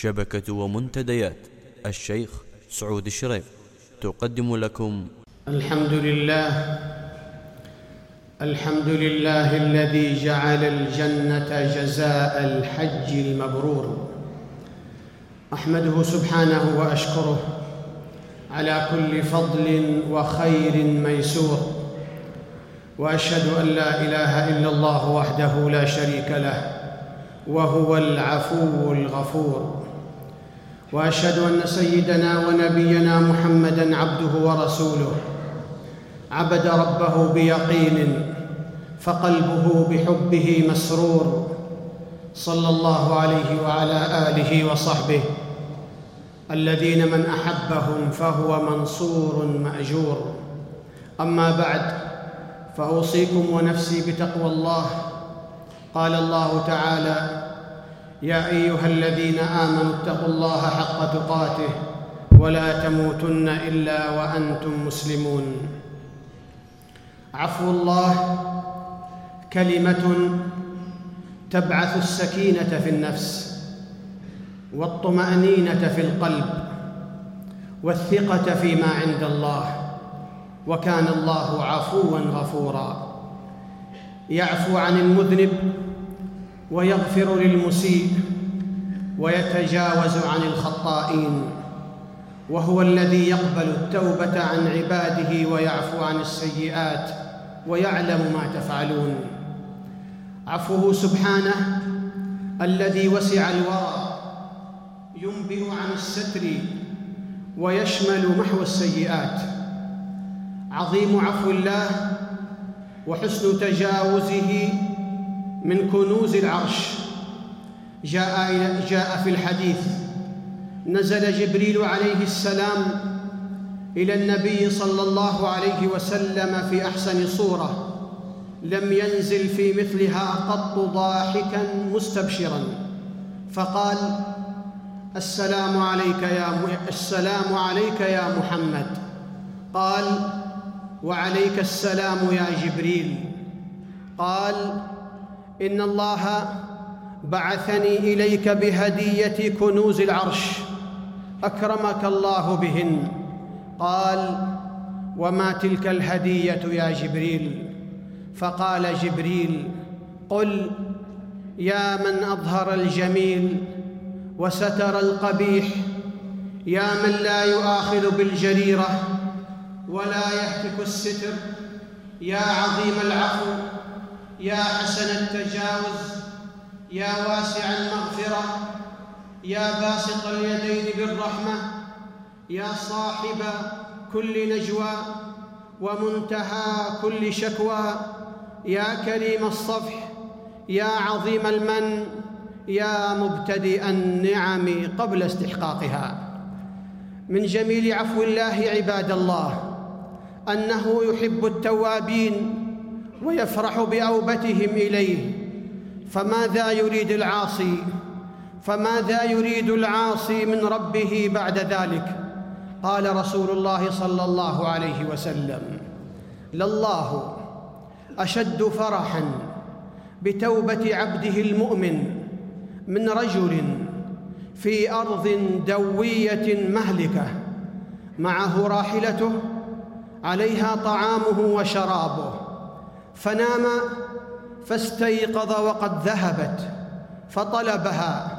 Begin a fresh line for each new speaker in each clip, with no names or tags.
شبكة ومنتديات. الشيخ سعود الشريف تقدم لكم.
الحمد لله الحمد لله الذي جعل الجنة جزاء الحج المبرور. أحمده سبحانه وأشكره على كل فضل وخير ميسور. وأشهد أن لا إله إلا الله وحده لا شريك له وهو العفو الغفور. وأشهد أن سيدنا ونبينا محمدا عبده ورسوله. عبد ربه بيقين فقلبه بحبه مسرور. صلى الله عليه وعلى آله وصحبه. الذين من أحبهم فهو منصور مأجور. أما بعد فأوصيكم ونفسي بتقوى الله. قال الله تعالى يا أيها الذين آمنوا اتقوا الله حق تقاته ولا تموتن إلا وأنتم مسلمون. عفو الله كلمة تبعث السكينة في النفس والطمأنينة في القلب والثقة فيما عند الله وكان الله عفوا غفورا. يعفو عن المذنب ويغفر للمسيء ويتجاوز عن الخطائين وهو الذي يقبل التوبة عن عباده ويعفو عن السيئات ويعلم ما تفعلون. عفوه سبحانه الذي وسع الورى ينبئ عن الستر ويشمل محو السيئات. عظيم عفو الله وحسن تجاوزه من كنوز العرش. جاء جاء في الحديث نزل جبريل عليه السلام إلى النبي صلى الله عليه وسلم في أحسن صورة لم ينزل في مثلها قط ضاحكا مستبشرا. فقال السلام عليك يا السلام عليك يا محمد. قال وعليك السلام يا جبريل. قال إن الله بعثني إليك بهدية كنوز العرش. أكرمك الله بهن. قال وما تلك الهدية يا جبريل؟ فقال جبريل قل يا من أظهر الجميل وستر القبيح يا من لا يؤاخذ بالجريرة ولا يهتك الستر يا عظيم العفو. يا حسن التجاوز يا واسع المغفرة يا باسط اليدين بالرحمة يا صاحب كل نجوى ومنتهى كل شكوى يا كريم الصفح يا عظيم المن يا مبتدئ النعم قبل استحقاقها. من جميل عفو الله عباد الله أنه يحب التوابين ويفرح بأوبتهم إليه. فماذا يريد العاصي؟ فماذا يريد العاصي من ربه بعد ذلك؟ قال رسول الله صلى الله عليه وسلم لله أشد فرحا بتوبة عبده المؤمن من رجل في أرض دوية مهلكة معه راحلته عليها طعامه وشرابه. فنام فاستيقظ وقد ذهبت فطلبها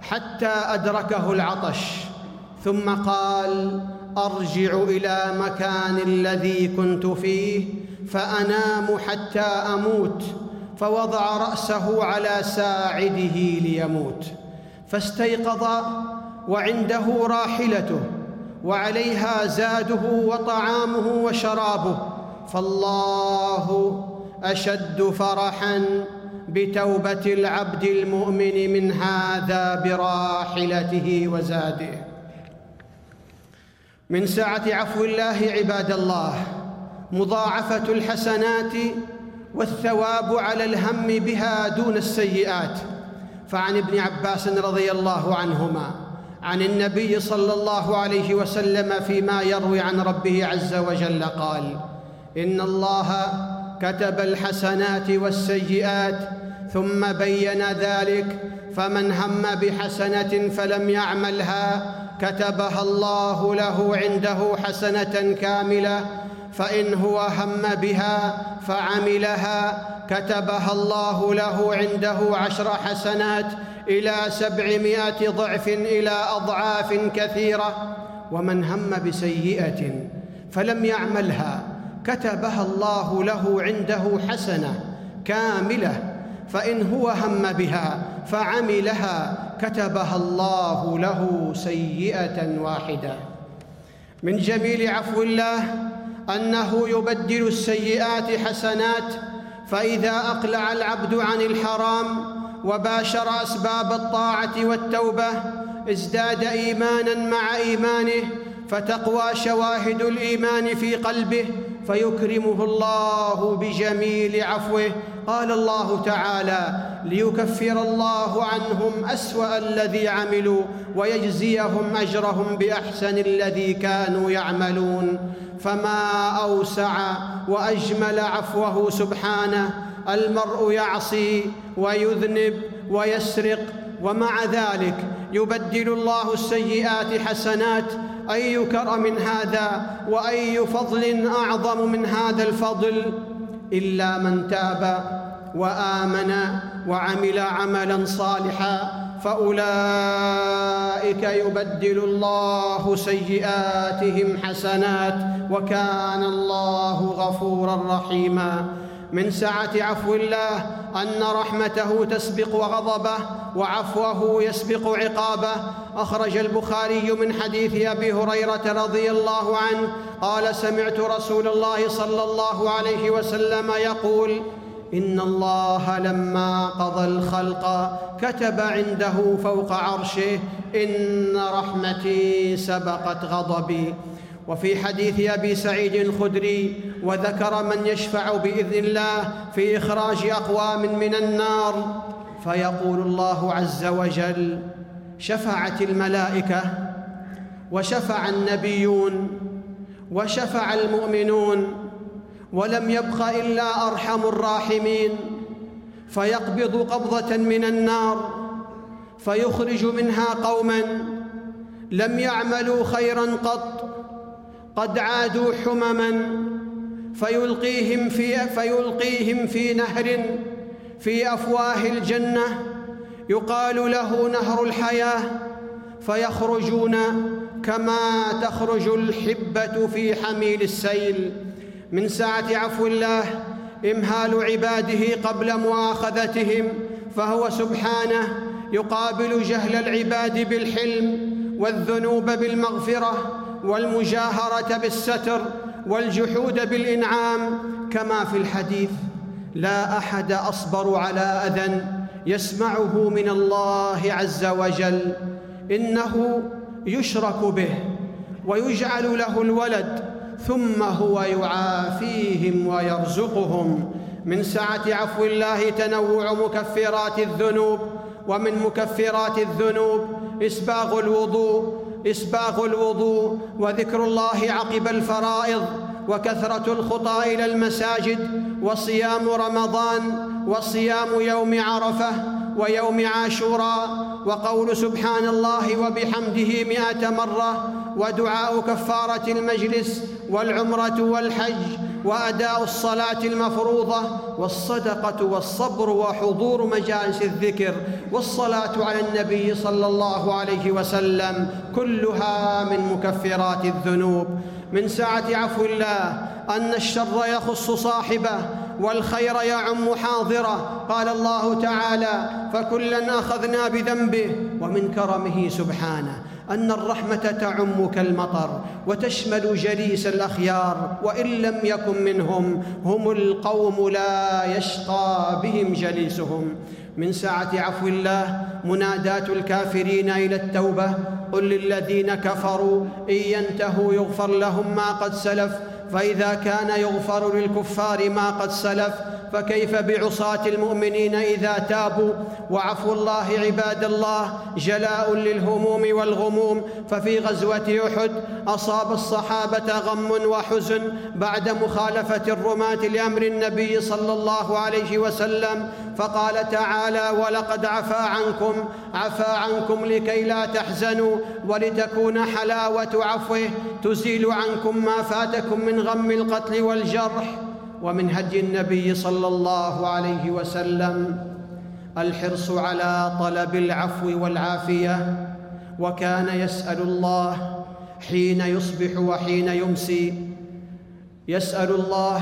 حتى أدركه العطش ثم قال أرجع إلى مكان الذي كنت فيه فأنام حتى أموت فوضع رأسه على ساعده ليموت فاستيقظ وعنده راحلته وعليها زاده وطعامه وشرابه فالله أشد فرحا بتوبة العبد المؤمن من هذا براحلته وزاده. من سعه عفو الله عباد الله مضاعفة الحسنات والثواب على الهم بها دون السيئات. فعن ابن عباس رضي الله عنهما عن النبي صلى الله عليه وسلم فيما يروي عن ربه عز وجل قال إن الله كتب الحسنات والسيئات ثم بين ذلك فمن هم بحسنة فلم يعملها كتبها الله له عنده حسنة كاملة فإن هو هم بها فعملها كتبها الله له عنده عشر حسنات إلى سبعمائة ضعف إلى أضعاف كثيرة ومن هم بسيئة فلم يعملها كتبها الله له عنده حسنة كاملة فإن هو هم بها فعملها كتبها الله له سيئة واحدة. من جميل عفو الله أنه يبدل السيئات حسنات فإذا أقلع العبد عن الحرام وباشر أسباب الطاعة والتوبة ازداد إيمانا مع إيمانه فتقوى شواهد الإيمان في قلبه فيكرمه الله بجميل عفوه. قال الله تعالى ليكفر الله عنهم أسوأ الذي عملوا ويجزيهم أجرهم بأحسن الذي كانوا يعملون. فما أوسع وأجمل عفوه سبحانه. المرء يعصي ويذنب ويسرق ومع ذلك يبدل الله السيئات حسنات أي كرم هذا وأي فضل أعظم من هذا الفضل إلا من تاب وآمن وعمل عملا صالحا فأولئك يبدل الله سيئاتهم حسنات وكان الله غفورا رحيما من سعة عفو الله أن رحمته تسبق غضبه وعفوه يسبق عقابه. أخرج البخاري من حديث أبي هريرة رضي الله عنه قال سمعت رسول الله صلى الله عليه وسلم يقول إن الله لما قضى الخلق كتب عنده فوق عرشه إن رحمتي سبقت غضبي. وفي حديث أبي سعيد الخدري وذكر من يشفع بإذن الله في إخراج أقوام من النار فيقول الله عز وجل شفعت الملائكة وشفع النبيون وشفع المؤمنون ولم يبق إلا أرحم الراحمين. فيقبض قبضة من النار فيخرج منها قوما لم يعملوا خيرا قط قد عادوا حمما فيلقيهم في فيلقيهم في نهر في أفواه الجنة يقال له نهر الحياة فيخرجون كما تخرج الحبة في حميل السيل. من سعه عفو الله إمهال عباده قبل مؤاخذتهم فهو سبحانه يقابل جهل العباد بالحلم والذنوب بالمغفرة والمجاهرة بالستر والجحود بالإنعام كما في الحديث لا أحد أصبر على أذى يسمعه من الله عز وجل إنه يشرك به ويجعل له الولد ثم هو يعافيهم ويرزقهم. من سعة عفو الله تنوع مكفرات الذنوب ومن مكفرات الذنوب إسباغ الوضوء إسباغ الوضوء وذكر الله عقب الفرائض وكثرة الخطى إلى المساجد وصيام رمضان وصيام يوم عرفة ويوم عاشوراء وقول سبحان الله وبحمده مائه مرة ودعاء كفارة المجلس والعمرة والحج وأداء الصلاة المفروضة والصدقة والصبر وحضور مجالس الذكر والصلاة على النبي صلى الله عليه وسلم كلها من مكفرات الذنوب. من سعه عفو الله أن الشر يخص صاحبه والخير يعم حاضره. قال الله تعالى فكلا أخذنا بذنبه ومن كرمه سبحانه. أن الرحمة تعم كالمطر وتشمل جليس الأخيار وإن لم يكن منهم هم القوم لا يشقى بهم جليسهم. من سعه عفو الله منادات الكافرين إلى التوبة قل للذين كفروا إن ينتهوا يغفر لهم ما قد سلف فإذا كان يغفر للكفار ما قد سلف فكيف بعصاة المؤمنين إذا تابوا؟ وعفو الله عباد الله جلاء للهموم والغموم. ففي غزوة أحد أصاب الصحابة غم وحزن بعد مخالفة الرماة لأمر النبي صلى الله عليه وسلم. فقال تعالى ولقد عفا عنكم عفا عنكم لكي لا تحزنوا ولتكون حلاوة عفوه تزيل عنكم ما فاتكم من غم القتل والجرح. ومن هدي النبي صلى الله عليه وسلم الحرص على طلب العفو والعافية وكان يسأل الله حين يصبح وحين يمسي. يسأل الله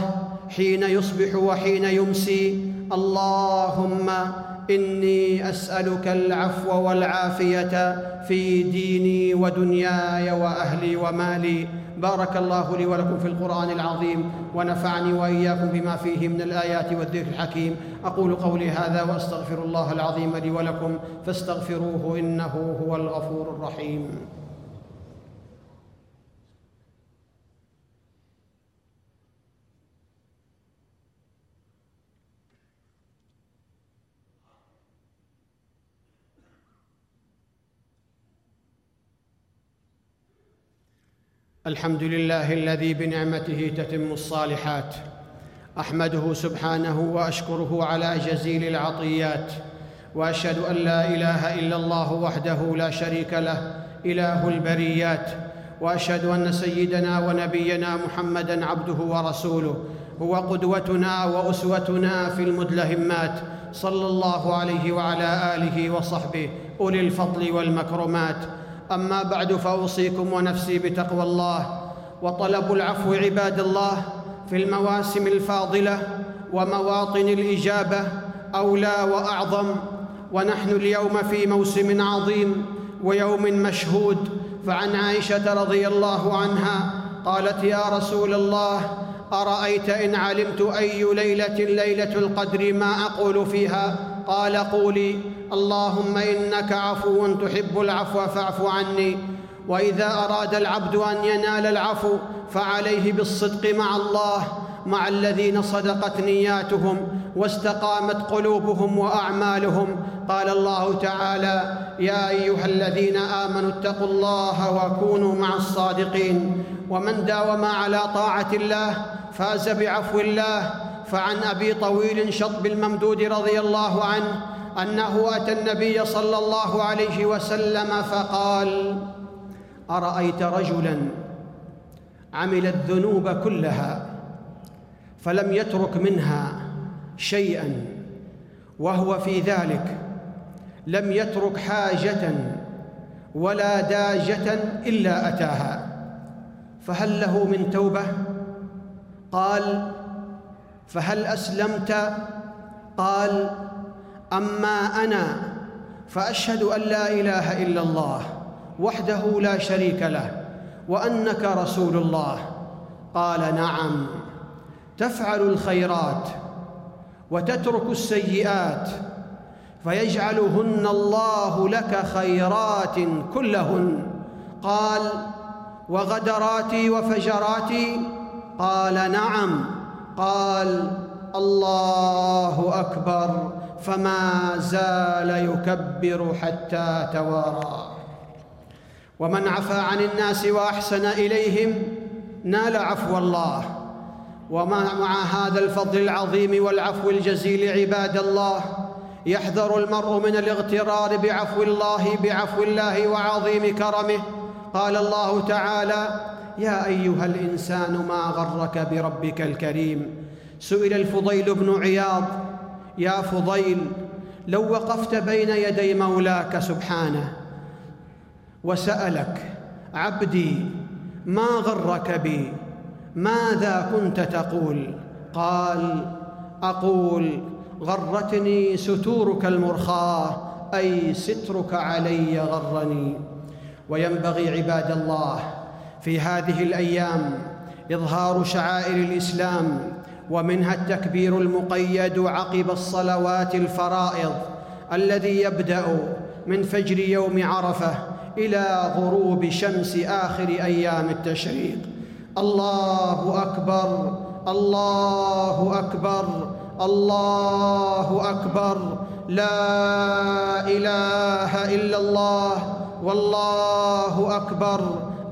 حين يصبح وحين يمسي. اللهم إني أسألك العفو والعافية في ديني ودنياي وأهلي ومالي. بارك الله لي ولكم في القرآن العظيم ونفعني وإياكم بما فيه من الآيات والذكر الحكيم. أقول قولي هذا وأستغفر الله العظيم لي ولكم فاستغفروه إنه هو الغفور الرحيم. الحمد لله الذي بنعمته تتم الصالحات أحمده سبحانه وأشكره على جزيل العطيات وأشهد أن لا إله إلا الله وحده لا شريك له إله البريات وأشهد أن سيدنا ونبينا محمدا عبده ورسوله هو قدوتنا وأسوتنا في المدلهمات صلى الله عليه وعلى آله وصحبه أولي الفضل والمكرمات أما بعد فأوصيكم ونفسي بتقوى الله وطلب العفو عباد الله في المواسم الفاضلة ومواطن الإجابة أولى وأعظم. ونحن اليوم في موسم عظيم ويوم مشهود. فعن عائشة رضي الله عنها قالت يا رسول الله أرأيت إن علمت أي ليلة ليلة القدر ما أقول فيها؟ قال قولي. اللهم إنك عفو تحب العفو فاعف عني. وإذا أراد العبد أن ينال العفو فعليه بالصدق مع الله مع الذين صدقت نياتهم واستقامت قلوبهم وأعمالهم. قال الله تعالى يا أيها الذين آمنوا اتقوا الله وكونوا مع الصادقين. ومن داوم على طاعة الله فاز بعفو الله. فعن أبي طويل شطب الممدود رضي الله عنه أنه أتى النبي صلى الله عليه وسلم فقال أرأيت رجلا عمل الذنوب كلها فلم يترك منها شيئا وهو في ذلك لم يترك حاجة ولا داجة إلا أتاها فهل له من توبة؟ قال فهل أسلمت؟ قال أما أنا فأشهد أن لا إله إلا الله وحده لا شريك له وأنك رسول الله. قال نعم. تفعل الخيرات وتترك السيئات فيجعلهن الله لك خيرات كلهن. قال وغدراتي وفجراتي؟ قال نعم. قال الله أكبر. فما زال يكبر حتى توارى. ومن عفا عن الناس وأحسن إليهم نال عفو الله. ومع هذا الفضل العظيم والعفو الجزيل عباد الله يحذر المرء من الاغترار بعفو الله بعفو الله وعظيم كرمه. قال الله تعالى يا أيها الإنسان ما غرك بربك الكريم. سئل الفضيل بن عياض يا فضيل لو وقفت بين يدي مولاك سبحانه وسألك عبدي ما غرك بي؟ ماذا كنت تقول؟ قال أقول غرتني ستورك المرخاة أي سترك علي غرني. وينبغي عباد الله في هذه الأيام إظهار شعائر الإسلام ومنها التكبير المقيد عقب الصلوات الفرائض الذي يبدأ من فجر يوم عرفة إلى غروب شمس آخر أيام التشريق. الله أكبر الله أكبر الله أكبر. لا إله إلا الله والله أكبر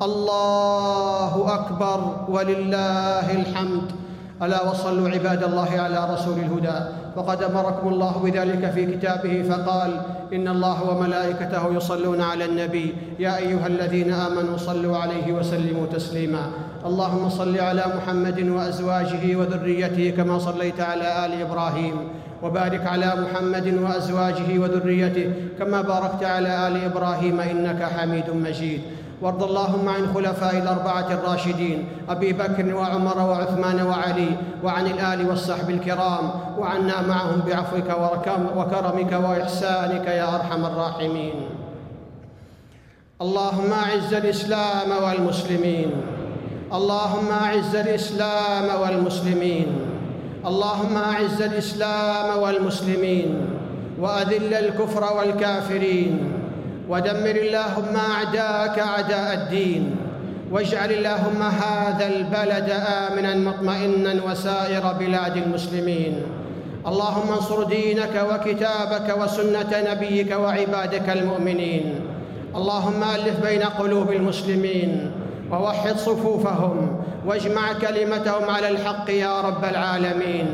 الله أكبر ولله الحمد. ألا وصلوا عباد الله على رسول الهدى. وقد أمركم الله بذلك في كتابه فقال إن الله وملائكته يصلون على النبي. يا أيها الذين آمنوا صلوا عليه وسلموا تسليما. اللهم صل على محمد وأزواجه وذريته كما صليت على آل إبراهيم. وبارك على محمد وأزواجه وذريته كما باركت على آل إبراهيم إنك حميد مجيد. وارض اللهم عن الخلفاء الأربعة الراشدين أبي بكر وعمر وعثمان وعلي وعن الآل والصحب الكرام وعنا معهم بعفوك وكرمك وإحسانك يا أرحم الراحمين. اللهم أعز الإسلام والمسلمين. اللهم أعز الإسلام والمسلمين. اللهم أعز الإسلام والمسلمين. وأذل الكفر والكافرين. ودمر اللهم اعداءك اعداء الدين واجعل اللهم هذا البلد امنا مطمئنا وسائر بلاد المسلمين اللهم انصر دينك وكتابك وسنه نبيك وعبادك المؤمنين اللهم الف بين قلوب المسلمين ووحد صفوفهم واجمع كلمتهم على الحق يا رب العالمين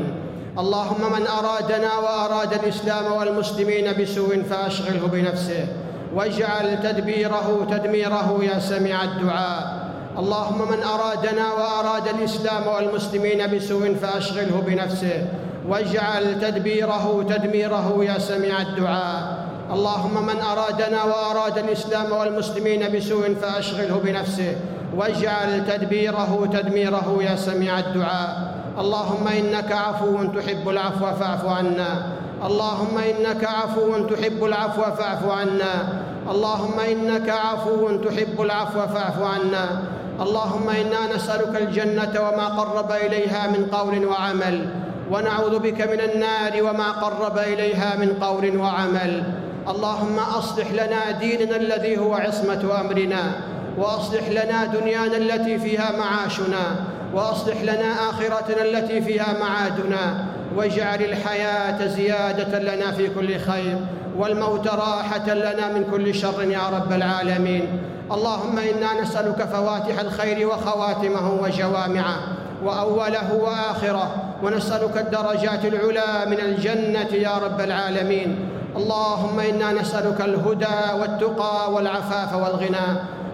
اللهم من ارادنا واراد الاسلام والمسلمين بسوء فاشغله بنفسه واجعل تدبيره تدميره يا سميع الدعاء. اللهم من أرادنا وأراد الإسلام والمسلمين بسوء فأشغله بنفسه. واجعل تدبيره تدميره يا سميع الدعاء. اللهم من أرادنا وأراد الإسلام والمسلمين بسوء فأشغله بنفسه. واجعل تدبيره تدميره يا سميع الدعاء. اللهم إنك عفو تحب العفو فاعف عنا. اللهم إنك عفو تحب العفو فاعف عنا. اللهم إنك عفو تحب العفو فاعف عنا. اللهم إنا نسألك الجنة وما قرب إليها من قول وعمل. ونعوذ بك من النار وما قرب إليها من قول وعمل. اللهم أصلح لنا ديننا الذي هو عصمة أمرنا. وأصلح لنا دنيانا التي فيها معاشنا. وأصلح لنا آخرتنا التي فيها معادنا. واجعل الحياة زيادة لنا في كل خير. والموت راحة لنا من كل شر يا رب العالمين. اللهم إنا نسألك فواتح الخير وخواتمه وجوامعه وأوله وآخره ونسألك الدرجات العلى من الجنة يا رب العالمين. اللهم إنا نسألك الهدى والتقى والعفاف والغنى.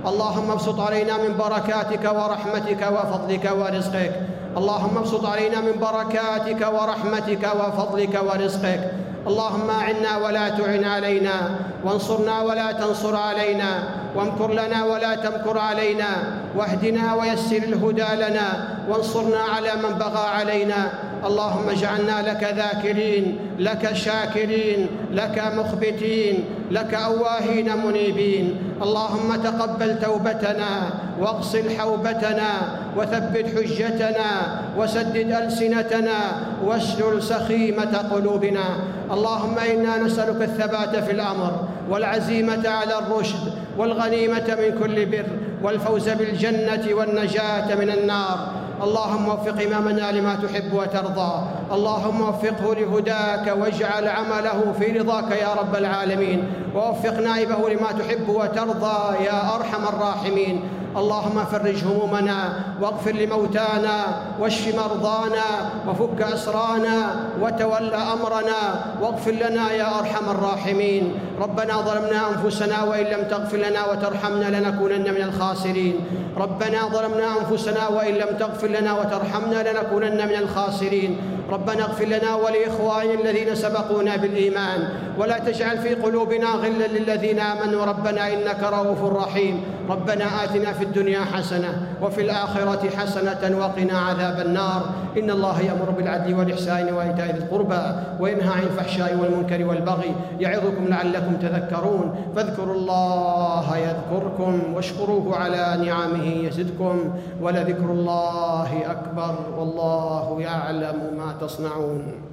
اللهم ابسط علينا من بركاتك ورحمتك وفضلك ورزقك. اللهم ابسط علينا من بركاتك ورحمتك وفضلك ورزقك. اللهم اعنا ولا تعن علينا وانصرنا ولا تنصر علينا وامكر لنا ولا تمكر علينا واهدنا ويسر الهدى لنا وانصرنا على من بغى علينا. اللهم اجعلنا لك ذاكرين لك شاكرين لك مخبتين لك أواهين منيبين. اللهم تقبل توبتنا واغسل حوبتنا وثبت حجتنا وسدد ألسنتنا واسلل سخيمة قلوبنا. اللهم إنا نسألك الثبات في الأمر والعزيمة على الرشد والغنيمة من كل بر والفوز بالجنة والنجاة من النار. اللهم وفق إمامنا لما تحب وترضى. اللهم وفقه لهداك واجعل عمله في رضاك يا رب العالمين. ووفق نائبه لما تحب وترضى يا أرحم الراحمين. اللهم فرج همومنا واغفر لموتانا واشف مرضانا وفك أسرانا وتول أمرنا واغفر لنا يا أرحم الراحمين. ربنا ظلمنا أنفسنا وإن لم تغفر لنا وترحمنا لنكونن من الخاسرين. ربنا ظلمنا أنفسنا وإن لم تغفر لنا وترحمنا لنكونن من الخاسرين. ربنا اغفر لنا ولإخواننا الذين سبقونا بالإيمان. ولا تجعل في قلوبنا غلا للذين آمنوا. ربنا إنك رؤوف رحيم. ربنا آتنا في الدنيا حسنة وفي الآخرة حسنة وقنا عذاب النار. إن الله يأمر بالعدل والإحسان وإيتاء ذي القربى وينهى عن الفحشاء والمنكر والبغي يعظكم لعلكم تذكرون. فاذكروا الله يذكركم واشكروه على نعمه يزدكم ولذكر الله أكبر والله يعلم ما تصنعون.